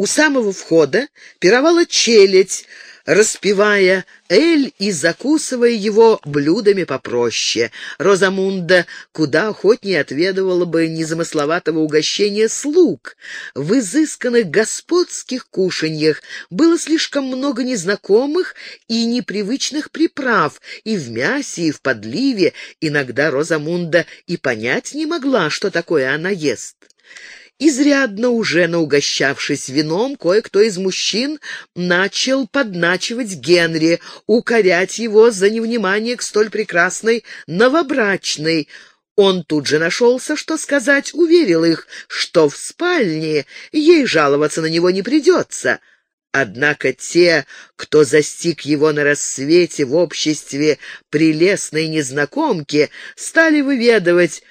У самого входа пировала челядь, распивая эль и закусывая его блюдами попроще. Розамунда куда охотнее отведывала бы незамысловатого угощения слуг. В изысканных господских кушаньях было слишком много незнакомых и непривычных приправ, и в мясе, и в подливе. Иногда Розамунда и понять не могла, что такое она ест. Изрядно уже наугощавшись вином, кое-кто из мужчин начал подначивать Генри, укорять его за невнимание к столь прекрасной новобрачной. Он тут же нашелся, что сказать, уверил их, что в спальне ей жаловаться на него не придется. Однако те, кто застиг его на рассвете в обществе прелестной незнакомки, стали выведывать,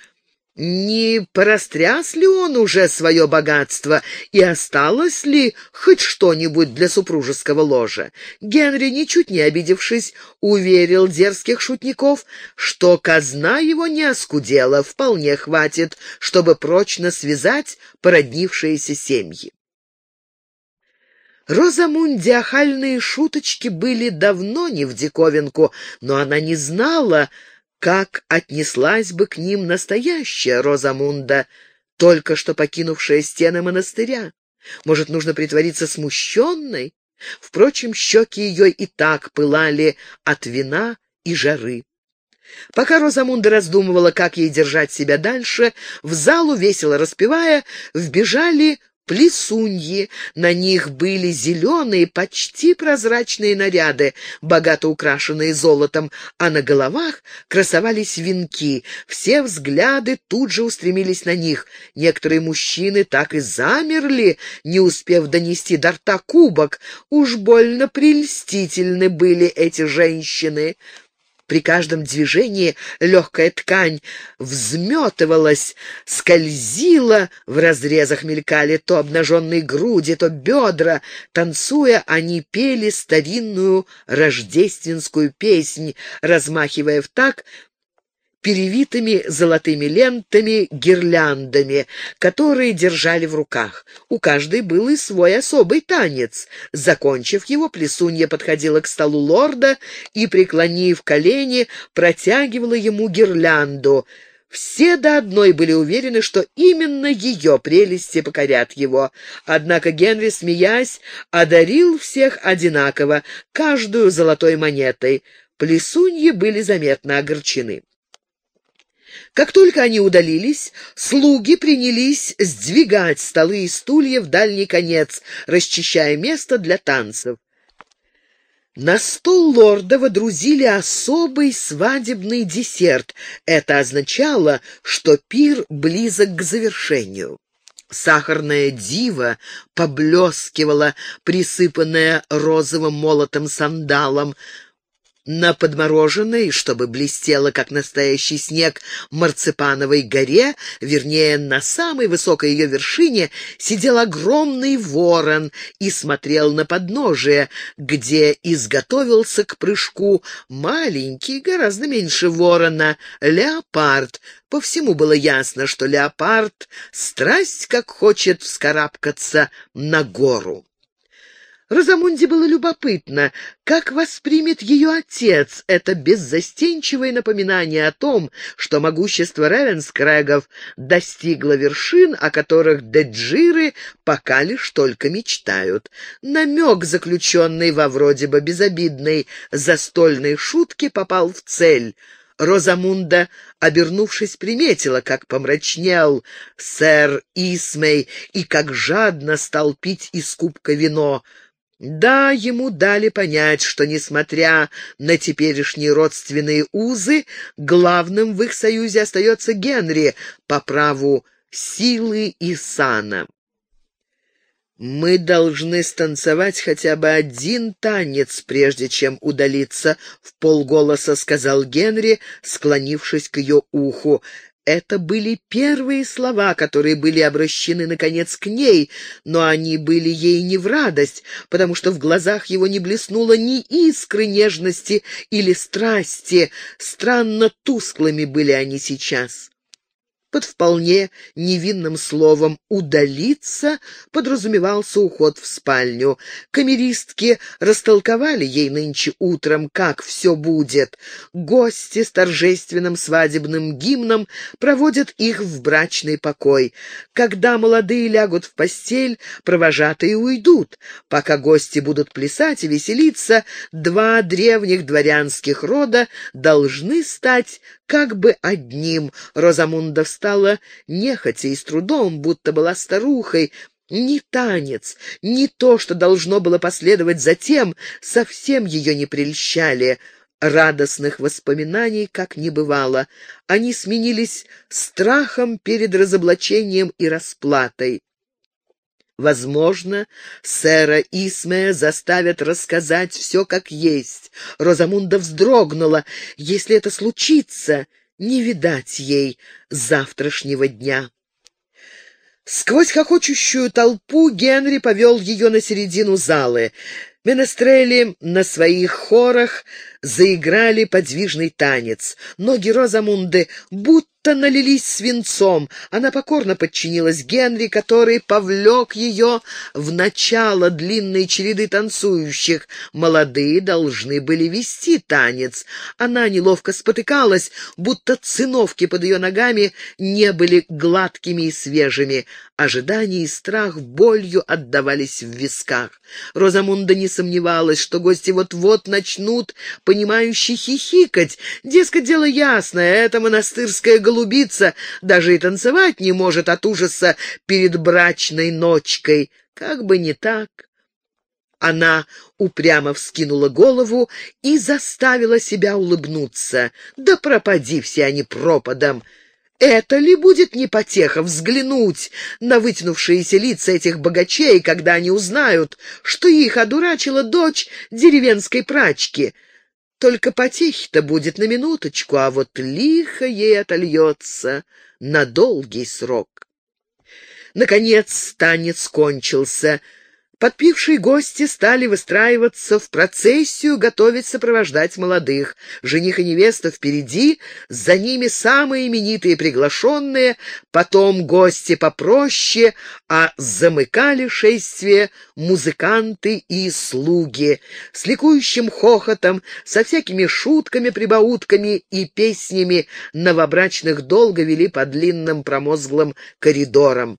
не порастряс ли он уже свое богатство и осталось ли хоть что-нибудь для супружеского ложа? Генри, ничуть не обидевшись, уверил дерзких шутников, что казна его не оскудела, вполне хватит, чтобы прочно связать породнившиеся семьи. Розамунде охальные шуточки были давно не в диковинку, но она не знала, как отнеслась бы к ним настоящая Розамунда, только что покинувшая стены монастыря? Может, нужно притвориться смущенной? Впрочем, щеки ее и так пылали от вина и жары. Пока Розамунда раздумывала, как ей держать себя дальше, в залу, весело распевая, вбежали плесуньи. На них были зеленые, почти прозрачные наряды, богато украшенные золотом, а на головах красовались венки. Все взгляды тут же устремились на них. Некоторые мужчины так и замерли, не успев донести до рта кубок. Уж больно прельстительны были эти женщины. При каждом движении легкая ткань взметывалась, скользила, в разрезах мелькали то обнаженные груди, то бедра. Танцуя, они пели старинную рождественскую песнь, размахивая в так перевитыми золотыми лентами, гирляндами, которые держали в руках. У каждой был и свой особый танец. Закончив его, плесунья подходила к столу лорда и, преклонив колени, протягивала ему гирлянду. Все до одной были уверены, что именно ее прелести покорят его. Однако Генри, смеясь, одарил всех одинаково, каждую золотой монетой. Плесуньи были заметно огорчены. Как только они удалились, слуги принялись сдвигать столы и стулья в дальний конец, расчищая место для танцев. На стол лорда водрузили особый свадебный десерт. Это означало, что пир близок к завершению. Сахарная дива поблескивала, присыпанная розовым молотом сандалом, на подмороженной, чтобы блестело, как настоящий снег, марципановой горе, вернее, на самой высокой ее вершине, сидел огромный ворон и смотрел на подножие, где изготовился к прыжку маленький, гораздо меньше ворона, леопард. По всему было ясно, что леопард страсть как хочет вскарабкаться на гору. Розамунде было любопытно, как воспримет ее отец это беззастенчивое напоминание о том, что могущество Ревенскрэгов достигло вершин, о которых деджиры пока лишь только мечтают. Намек, заключенный во вроде бы безобидной застольной шутке, попал в цель. Розамунда, обернувшись, приметила, как помрачнел сэр Исмей и как жадно стал пить из кубка вино — да, ему дали понять, что, несмотря на теперешние родственные узы, главным в их союзе остается Генри по праву силы и сана. «Мы должны станцевать хотя бы один танец, прежде чем удалиться», — в полголоса сказал Генри, склонившись к ее уху. Это были первые слова, которые были обращены, наконец, к ней, но они были ей не в радость, потому что в глазах его не блеснуло ни искры нежности или страсти. Странно тусклыми были они сейчас. Под вполне невинным словом «удалиться» подразумевался уход в спальню. Камеристки растолковали ей нынче утром, как все будет. Гости с торжественным свадебным гимном проводят их в брачный покой. Когда молодые лягут в постель, провожатые уйдут. Пока гости будут плясать и веселиться, два древних дворянских рода должны стать как бы одним. Розамунда встала нехотя и с трудом, будто была старухой. Ни танец, ни то, что должно было последовать затем, совсем ее не прельщали. Радостных воспоминаний как не бывало. Они сменились страхом перед разоблачением и расплатой. Возможно, сэра Исмея заставят рассказать все как есть. Розамунда вздрогнула. Если это случится, не видать ей завтрашнего дня. Сквозь хохочущую толпу Генри повел ее на середину залы. Менестрели на своих хорах заиграли подвижный танец. Ноги Розамунды будто налились свинцом. Она покорно подчинилась Генри, который повлек ее в начало длинной череды танцующих. Молодые должны были вести танец. Она неловко спотыкалась, будто циновки под ее ногами не были гладкими и свежими. Ожидание и страх болью отдавались в висках. Розамунда не сомневалась, что гости вот-вот начнут, понимающе хихикать. Дескать, дело ясное, это монастырская голубица даже и танцевать не может от ужаса перед брачной ночкой. Как бы не так. Она упрямо вскинула голову и заставила себя улыбнуться. Да пропади все они пропадом! Это ли будет не потеха взглянуть на вытянувшиеся лица этих богачей, когда они узнают, что их одурачила дочь деревенской прачки — только потехи-то будет на минуточку, а вот лихо ей отольется на долгий срок. Наконец танец кончился — Подпившие гости стали выстраиваться в процессию, готовить сопровождать молодых. Жених и невеста впереди, за ними самые именитые приглашенные, потом гости попроще, а замыкали шествие музыканты и слуги. С ликующим хохотом, со всякими шутками, прибаутками и песнями новобрачных долго вели по длинным промозглым коридорам.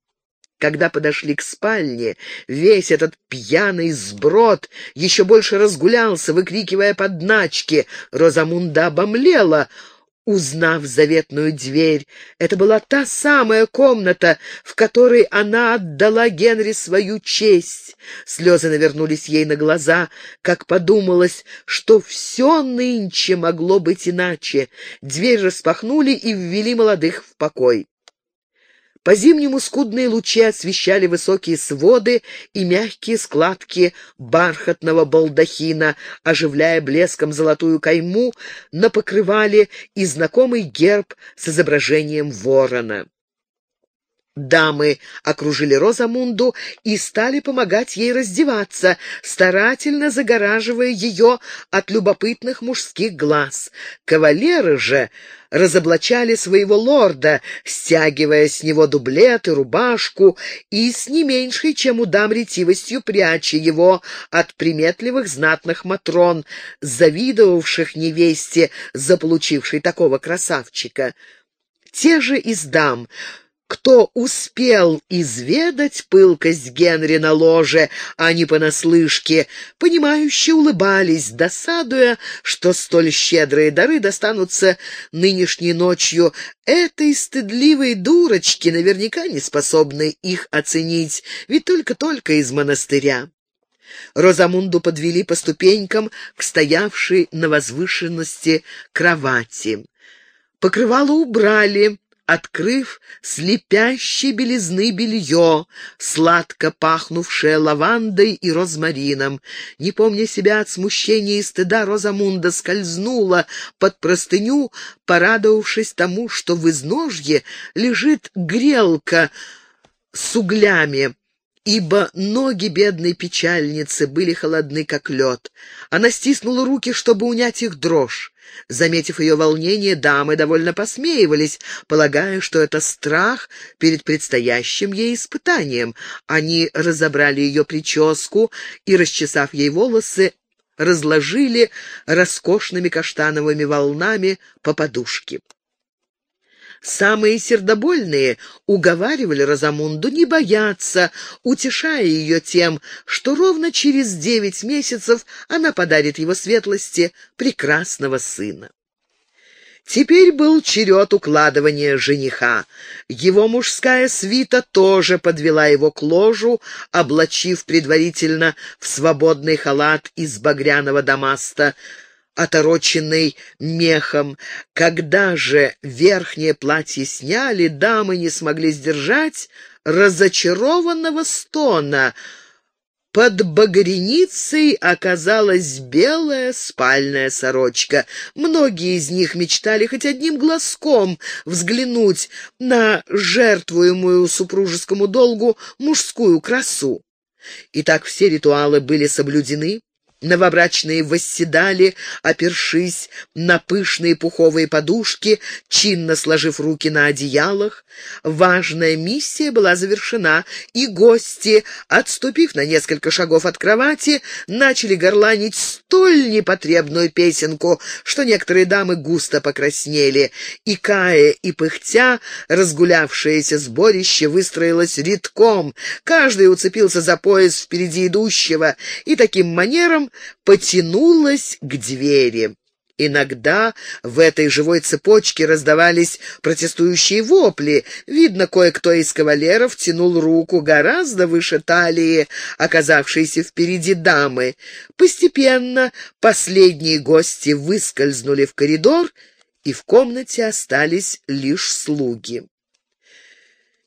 Когда подошли к спальне, весь этот пьяный сброд еще больше разгулялся, выкрикивая подначки. Розамунда обомлела, узнав заветную дверь. Это была та самая комната, в которой она отдала Генри свою честь. Слезы навернулись ей на глаза, как подумалось, что все нынче могло быть иначе. Дверь распахнули и ввели молодых в покой. По-зимнему скудные лучи освещали высокие своды и мягкие складки бархатного балдахина, оживляя блеском золотую кайму на покрывале и знакомый герб с изображением ворона. Дамы окружили Розамунду и стали помогать ей раздеваться, старательно загораживая ее от любопытных мужских глаз. Кавалеры же разоблачали своего лорда, стягивая с него дублет и рубашку, и с не меньшей, чем у дам ретивостью пряча его от приметливых знатных матрон, завидовавших невесте, заполучившей такого красавчика. Те же из дам кто успел изведать пылкость Генри на ложе, а не понаслышке, понимающе улыбались, досадуя, что столь щедрые дары достанутся нынешней ночью этой стыдливой дурочке, наверняка не способной их оценить, ведь только-только из монастыря. Розамунду подвели по ступенькам к стоявшей на возвышенности кровати. Покрывало убрали, открыв слепящей белизны белье, сладко пахнувшее лавандой и розмарином. Не помня себя от смущения и стыда, Розамунда скользнула под простыню, порадовавшись тому, что в изножье лежит грелка с углями, ибо ноги бедной печальницы были холодны, как лед. Она стиснула руки, чтобы унять их дрожь. Заметив ее волнение, дамы довольно посмеивались, полагая, что это страх перед предстоящим ей испытанием. Они разобрали ее прическу и, расчесав ей волосы, разложили роскошными каштановыми волнами по подушке. Самые сердобольные уговаривали Розамунду не бояться, утешая ее тем, что ровно через девять месяцев она подарит его светлости прекрасного сына. Теперь был черед укладывания жениха. Его мужская свита тоже подвела его к ложу, облачив предварительно в свободный халат из багряного дамаста, отороченный мехом. Когда же верхнее платье сняли, дамы не смогли сдержать разочарованного стона. Под багряницей оказалась белая спальная сорочка. Многие из них мечтали хоть одним глазком взглянуть на жертвуемую супружескому долгу мужскую красу. Итак, все ритуалы были соблюдены. Новобрачные восседали, опершись на пышные пуховые подушки, чинно сложив руки на одеялах. Важная миссия была завершена, и гости, отступив на несколько шагов от кровати, начали горланить столь непотребную песенку, что некоторые дамы густо покраснели, и, кая и пыхтя, разгулявшееся сборище выстроилось редком, каждый уцепился за пояс впереди идущего, и таким манером потянулась к двери. Иногда в этой живой цепочке раздавались протестующие вопли. Видно, кое-кто из кавалеров тянул руку гораздо выше талии, оказавшейся впереди дамы. Постепенно последние гости выскользнули в коридор, и в комнате остались лишь слуги.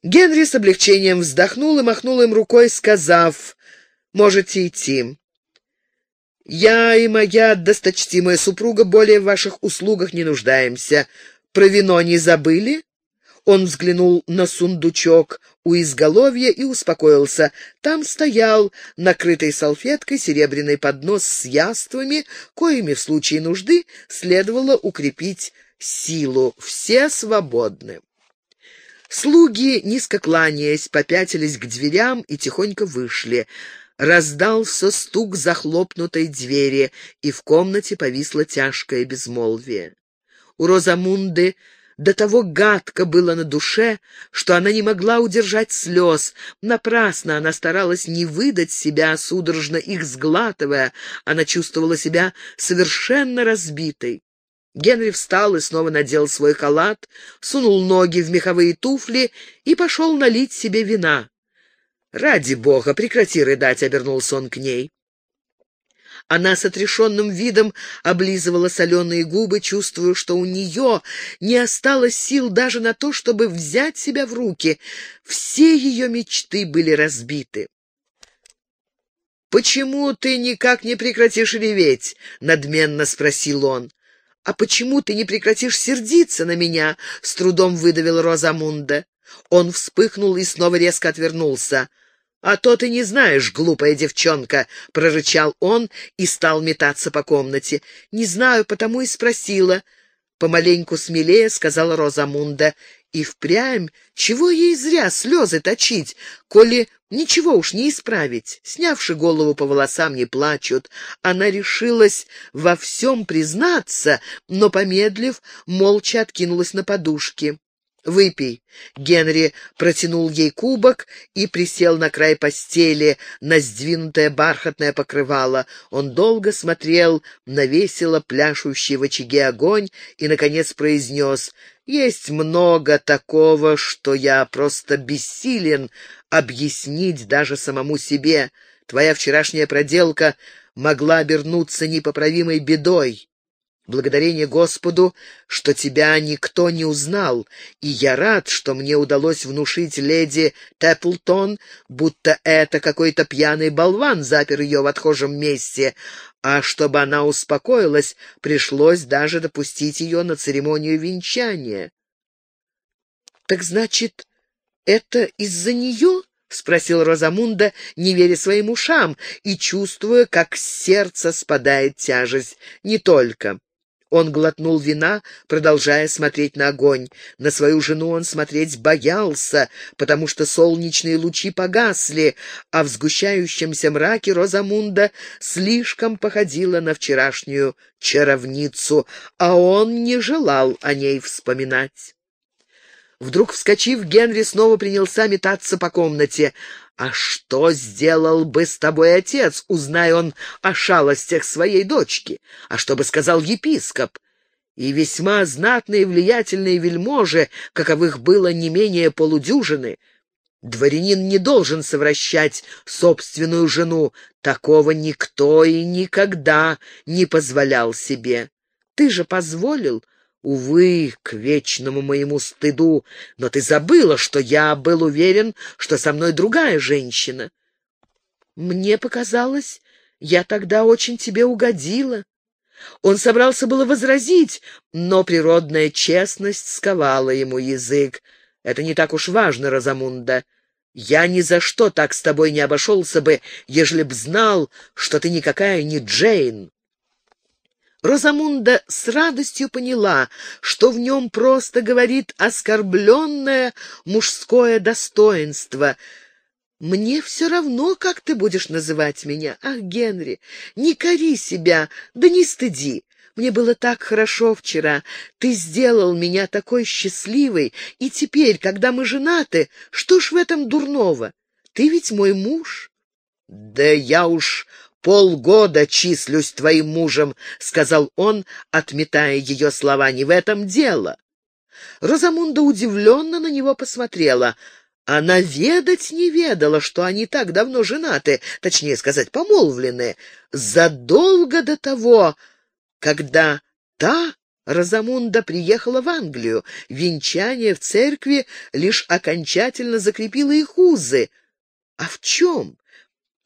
Генри с облегчением вздохнул и махнул им рукой, сказав, «Можете идти». Я и моя досточтимая супруга более в ваших услугах не нуждаемся. Про вино не забыли?» Он взглянул на сундучок у изголовья и успокоился. Там стоял, накрытый салфеткой, серебряный поднос с яствами, коими в случае нужды следовало укрепить силу. Все свободны. Слуги, низко кланяясь, попятились к дверям и тихонько вышли. Раздался стук захлопнутой двери, и в комнате повисло тяжкое безмолвие. У Розамунды до того гадко было на душе, что она не могла удержать слез. Напрасно она старалась не выдать себя, судорожно их сглатывая. Она чувствовала себя совершенно разбитой. Генри встал и снова надел свой халат, сунул ноги в меховые туфли и пошел налить себе вина. «Ради бога, прекрати рыдать!» — обернулся он к ней. Она с отрешенным видом облизывала соленые губы, чувствуя, что у нее не осталось сил даже на то, чтобы взять себя в руки. Все ее мечты были разбиты. «Почему ты никак не прекратишь реветь?» — надменно спросил он. «А почему ты не прекратишь сердиться на меня?» — с трудом выдавил Розамунда. Он вспыхнул и снова резко отвернулся. «А то ты не знаешь, глупая девчонка!» — прорычал он и стал метаться по комнате. «Не знаю, потому и спросила». Помаленьку смелее сказала Розамунда. И впрямь, чего ей зря слезы точить, коли ничего уж не исправить. Снявши голову по волосам, не плачут. Она решилась во всем признаться, но, помедлив, молча откинулась на подушки. «Выпей». Генри протянул ей кубок и присел на край постели, на сдвинутое бархатное покрывало. Он долго смотрел на весело пляшущий в очаге огонь и, наконец, произнес «Есть много такого, что я просто бессилен объяснить даже самому себе. Твоя вчерашняя проделка могла обернуться непоправимой бедой». Благодарение Господу, что тебя никто не узнал, и я рад, что мне удалось внушить леди Тэпплтон, будто это какой-то пьяный болван запер ее в отхожем месте, а чтобы она успокоилась, пришлось даже допустить ее на церемонию венчания. — Так значит, это из-за нее? спросил Розамунда, не веря своим ушам и чувствуя, как с сердца спадает тяжесть. «Не только». Он глотнул вина, продолжая смотреть на огонь. На свою жену он смотреть боялся, потому что солнечные лучи погасли, а в сгущающемся мраке Розамунда слишком походила на вчерашнюю чаровницу, а он не желал о ней вспоминать. Вдруг, вскочив, Генри снова принялся метаться по комнате. «А что сделал бы с тобой отец, узнай он о шалостях своей дочки? А что бы сказал епископ?» И весьма знатные влиятельные вельможи, каковых было не менее полудюжины. Дворянин не должен совращать собственную жену. Такого никто и никогда не позволял себе. Ты же позволил, Увы, к вечному моему стыду, но ты забыла, что я был уверен, что со мной другая женщина. Мне показалось, я тогда очень тебе угодила. Он собрался было возразить, но природная честность сковала ему язык. Это не так уж важно, Розамунда. Я ни за что так с тобой не обошелся бы, ежели б знал, что ты никакая не Джейн. Розамунда с радостью поняла, что в нем просто говорит оскорбленное мужское достоинство. «Мне все равно, как ты будешь называть меня. Ах, Генри, не кори себя, да не стыди. Мне было так хорошо вчера. Ты сделал меня такой счастливой, и теперь, когда мы женаты, что ж в этом дурного? Ты ведь мой муж». «Да я уж полгода числюсь твоим мужем», — сказал он, отметая ее слова. «Не в этом дело». Розамунда удивленно на него посмотрела. Она ведать не ведала, что они так давно женаты, точнее сказать, помолвлены, задолго до того, когда та Розамунда приехала в Англию. Венчание в церкви лишь окончательно закрепило их узы. А в чем?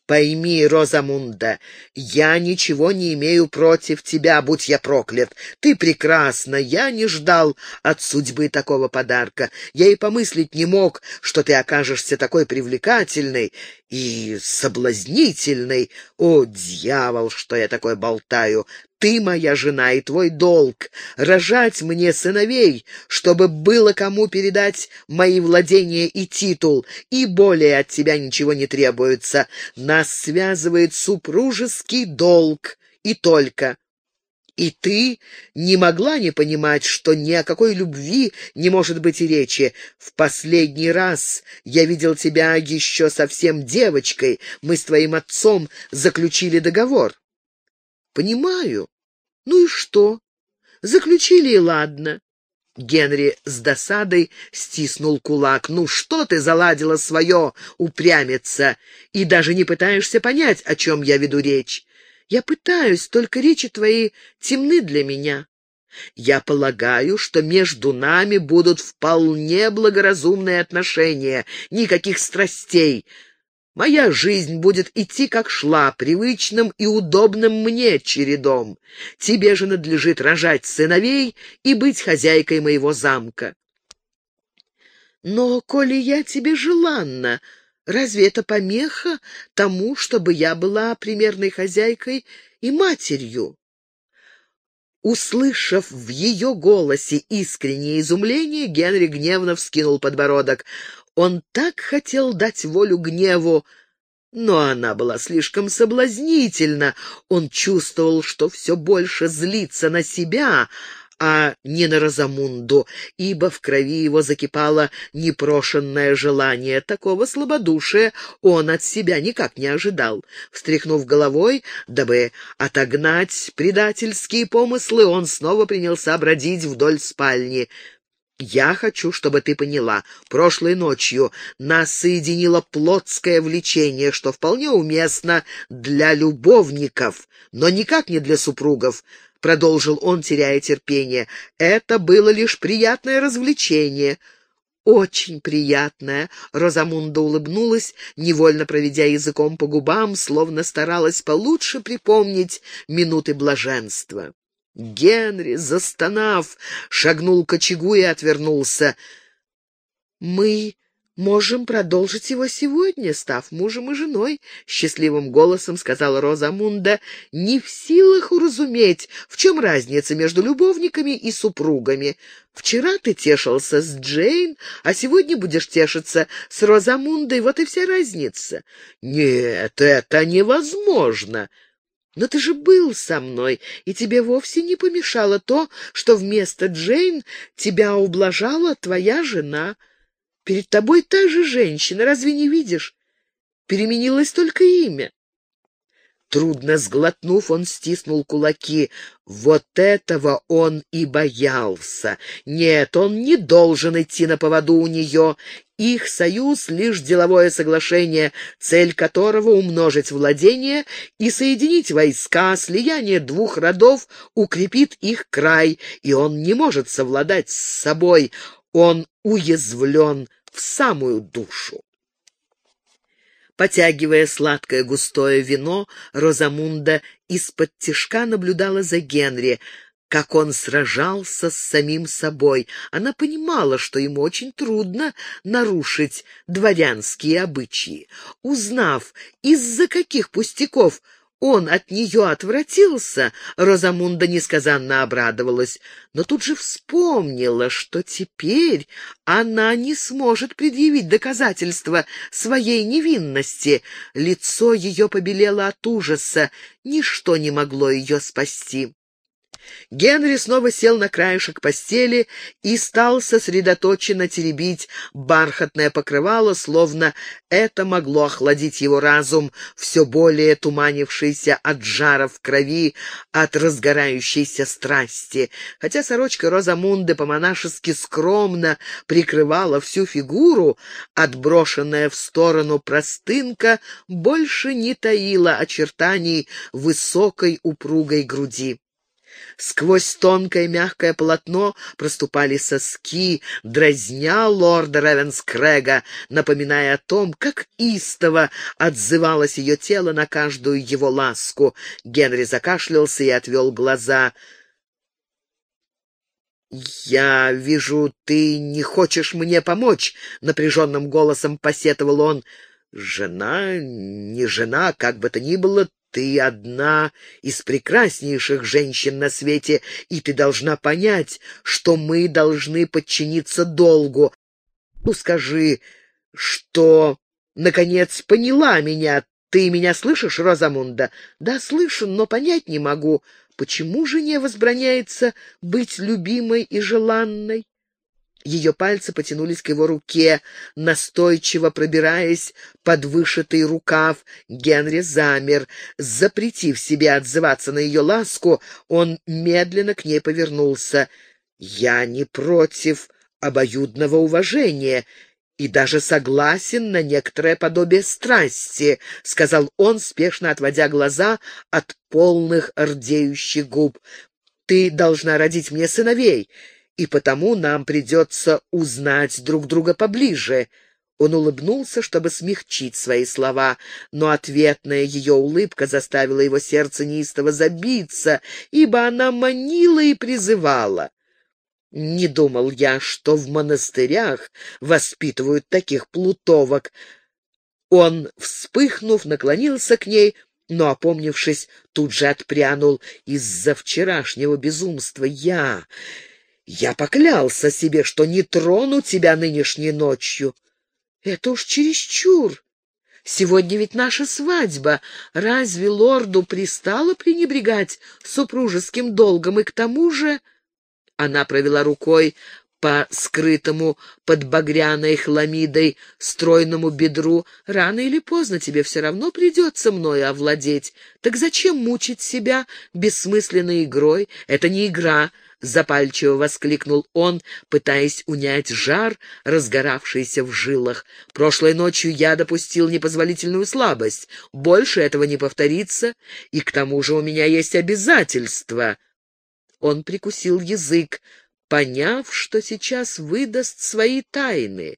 Пойми, Розамунда, я ничего не имею против тебя, будь я проклят. Ты прекрасна, я не ждал от судьбы такого подарка. Я и помыслить не мог, что ты окажешься такой привлекательной и соблазнительной. О, дьявол, что я такое болтаю! Ты моя жена, и твой долг — рожать мне сыновей, чтобы было кому передать мои владения и титул, и более от тебя ничего не требуется. Нас связывает супружеский долг, и только. И ты не могла не понимать, что ни о какой любви не может быть и речи. В последний раз я видел тебя еще совсем девочкой. Мы с твоим отцом заключили договор. Понимаю. Ну и что? Заключили и ладно. Генри с досадой стиснул кулак. «Ну что ты заладила свое, упрямиться, и даже не пытаешься понять, о чем я веду речь? Я пытаюсь, только речи твои темны для меня. Я полагаю, что между нами будут вполне благоразумные отношения, никаких страстей. Моя жизнь будет идти, как шла, привычным и удобным мне чередом. Тебе же надлежит рожать сыновей и быть хозяйкой моего замка. Но, коли я тебе желанна, разве это помеха тому, чтобы я была примерной хозяйкой и матерью? Услышав в ее голосе искреннее изумление, Генри гневно вскинул подбородок. Он так хотел дать волю гневу, но она была слишком соблазнительна. Он чувствовал, что все больше злится на себя, а не на Розамунду, ибо в крови его закипало непрошенное желание. Такого слабодушия он от себя никак не ожидал. Встряхнув головой, дабы отогнать предательские помыслы, он снова принялся бродить вдоль спальни. Я хочу, чтобы ты поняла, прошлой ночью нас соединило плотское влечение, что вполне уместно для любовников, но никак не для супругов, — продолжил он, теряя терпение. Это было лишь приятное развлечение. «Очень приятное!» — Розамунда улыбнулась, невольно проведя языком по губам, словно старалась получше припомнить минуты блаженства. Генри, застонав, шагнул к очагу и отвернулся. «Мы можем продолжить его сегодня, став мужем и женой», — счастливым голосом сказала Розамунда, не в силах уразуметь, в чем разница между любовниками и супругами. «Вчера ты тешился с Джейн, а сегодня будешь тешиться с Розамундой, вот и вся разница». «Нет, это невозможно!» Но ты же был со мной, и тебе вовсе не помешало то, что вместо Джейн тебя ублажала твоя жена. Перед тобой та же женщина, разве не видишь? Переменилось только имя. Трудно сглотнув, он стиснул кулаки. Вот этого он и боялся. Нет, он не должен идти на поводу у нее. Их союз — лишь деловое соглашение, цель которого — умножить владение и соединить войска, слияние двух родов укрепит их край, и он не может совладать с собой, он уязвлен в самую душу. Потягивая сладкое густое вино, Розамунда из-под тишка наблюдала за Генри, как он сражался с самим собой. Она понимала, что ему очень трудно нарушить дворянские обычаи. Узнав, из-за каких пустяков он от нее отвратился, Розамунда несказанно обрадовалась, но тут же вспомнила, что теперь она не сможет предъявить доказательства своей невинности. Лицо ее побелело от ужаса, ничто не могло ее спасти. Генри снова сел на краешек постели и стал сосредоточенно теребить бархатное покрывало, словно это могло охладить его разум, все более туманившийся от жара в крови, от разгорающейся страсти. Хотя сорочка Розамунды по-монашески скромно прикрывала всю фигуру, отброшенная в сторону простынка больше не таила очертаний высокой упругой груди. Сквозь тонкое мягкое полотно проступали соски, дразня лорда Ревенскрега, напоминая о том, как истово отзывалось ее тело на каждую его ласку. Генри закашлялся и отвел глаза. «Я вижу, ты не хочешь мне помочь», — напряженным голосом посетовал он. «Жена, не жена, как бы то ни было, ты одна из прекраснейших женщин на свете, и ты должна понять, что мы должны подчиниться долгу. Ну, скажи, что, наконец, поняла меня. Ты меня слышишь, Розамунда? Да, слышу, но понять не могу, почему жене возбраняется быть любимой и желанной? Ее пальцы потянулись к его руке, настойчиво пробираясь под вышитый рукав. Генри замер. Запретив себе отзываться на ее ласку, он медленно к ней повернулся. «Я не против обоюдного уважения и даже согласен на некоторое подобие страсти», — сказал он, спешно отводя глаза от полных рдеющих губ. «Ты должна родить мне сыновей» и потому нам придется узнать друг друга поближе». Он улыбнулся, чтобы смягчить свои слова, но ответная ее улыбка заставила его сердце неистово забиться, ибо она манила и призывала. Не думал я, что в монастырях воспитывают таких плутовок. Он, вспыхнув, наклонился к ней, но, опомнившись, тут же отпрянул. Из-за вчерашнего безумства я... Я поклялся себе, что не трону тебя нынешней ночью. Это уж чересчур. Сегодня ведь наша свадьба. Разве лорду пристало пренебрегать супружеским долгом? И к тому же... Она провела рукой по скрытому под багряной хламидой стройному бедру. Рано или поздно тебе все равно придется мною овладеть. Так зачем мучить себя бессмысленной игрой? Это не игра, — запальчиво воскликнул он, пытаясь унять жар, разгоравшийся в жилах. «Прошлой ночью я допустил непозволительную слабость. Больше этого не повторится, и к тому же у меня есть обязательства». Он прикусил язык, поняв, что сейчас выдаст свои тайны.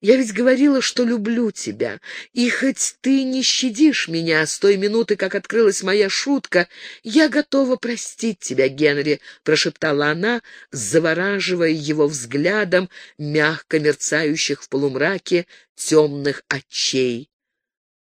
Я ведь говорила, что люблю тебя, и хоть ты не щадишь меня с той минуты, как открылась моя шутка, я готова простить тебя, Генри», — прошептала она, завораживая его взглядом мягко мерцающих в полумраке темных очей.